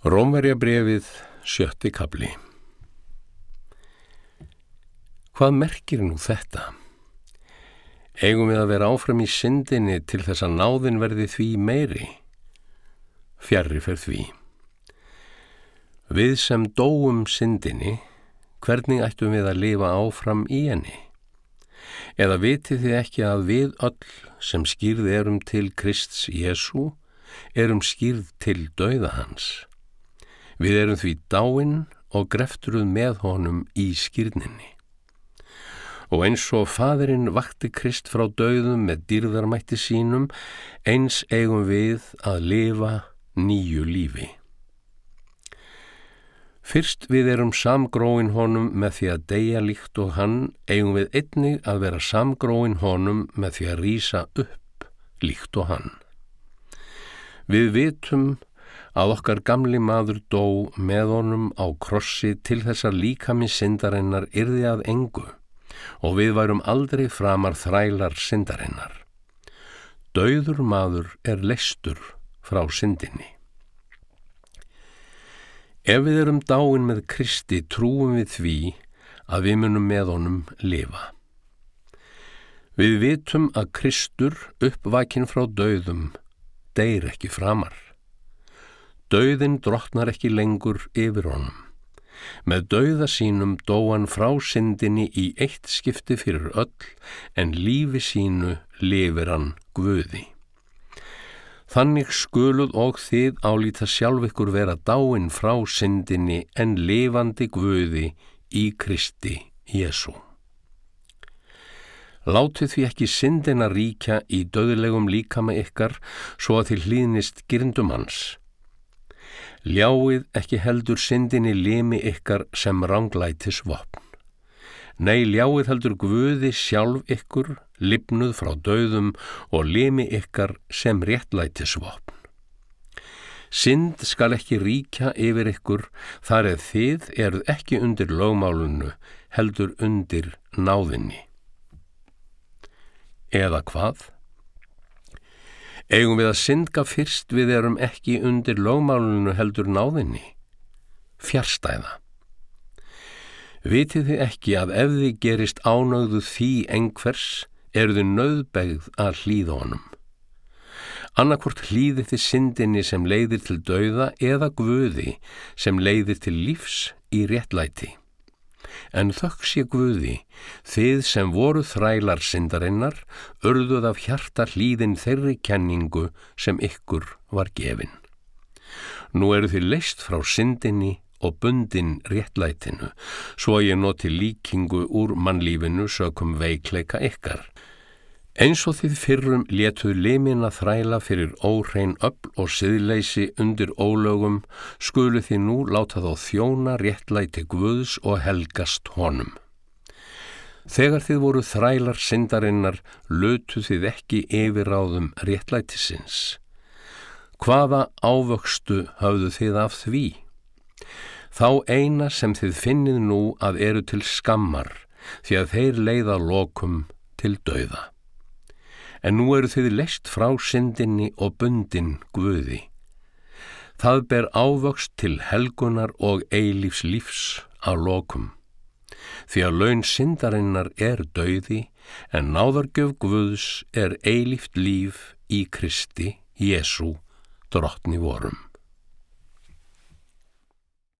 Rómverja brefið sjötti kabli Hvað merkir nú þetta? Eigum við að vera áfram í syndinni til þess að náðin verði því meiri? Fjarrri fer því. Við sem dóum syndinni, hvernig ættum við að lifa áfram í henni? Eða vitið þið ekki að við öll sem skýrð erum til Krists Jésu, erum skýrð til dauða hans? Við erum því dáinn og grefturuð með honum í skýrninni. Og eins og fadurinn vakti Krist frá dauðum með dýrðarmætti sínum, eins eigum við að lifa nýju lífi. Fyrst við erum samgróin honum með því að deyja líkt og hann, eigum við einnig að vera samgróin honum með því að rýsa upp líkt og hann. Við vitum að okkar gamli maður dó með honum á krossi til þessar líkami syndarinnar yrði að engu og við værum aldrei framar þrælar syndarinnar. Dauður maður er leistur frá syndinni. Ef við erum dáin með Kristi trúum við því að við munum með honum lifa. Við vitum að Kristur uppvækin frá dauðum deyr ekki framar. Dauðin drottnar ekki lengur yfir honum. Með dauða sínum dóan frá syndinni í eitt skipti fyrir öll en lífi sínu lifir hann guði. Þannig skuluð og þið álíta sjálf ykkur vera dáin frá syndinni en lifandi guði í Kristi Jésu. Látið því ekki syndina ríkja í döðlegum líkama ykkar svo að þið hlýðnist gyrndum hans Ljáið ekki heldur syndinni limi ykkar sem ránglætis vopn. Nei, ljáið heldur Guði sjálf ykkur, lipnuð frá döðum og limi ykkar sem réttlætis vopn. Synd skal ekki ríkja yfir ykkur þar eða þið eruð ekki undir lögmálunu heldur undir náðinni. Eða hvað? Eigum við að syndga fyrst við erum ekki undir lögmálunu heldur náðinni? Fjärstæða. Vitið þið ekki að ef þið gerist ánögðu því engvers eru þið nöðbegð að hlýða honum. Annarkvort hlýði þið syndinni sem leiðir til dauða eða guði sem leiðir til lífs í réttlæti en þökk sé Guði, þið sem voru þrælar syndarinnar, örðuð af hjarta hlýðin þeirri kenningu sem ykkur var gefin. Nú eru þið leist frá syndinni og bundin réttlætinu, svo ég noti líkingu úr mannlífinu sökum veikleika ykkar, Eins og þið fyrrum letuð limin að þræla fyrir óhrein öll og siðleysi undir ólögum, skulu þið nú láta þá þjóna réttlæti Guðs og helgast honum. Þegar þið voru þrælar syndarinnar, lötu þið ekki yfiráðum réttlætisins. Hvaða ávöxtu hafðu þið af því? Þá eina sem þið finnið nú að eru til skammar, því að þeir leiða lokum til dauða en nú eru þið leist frá syndinni og bundin Guði. Það ber ávöxt til helgunar og eilífs lífs á lokum. Því að laun syndarinnar er dauði en náðargjöf Guðs er eilíft líf í Kristi, Jésu, drottni vorum.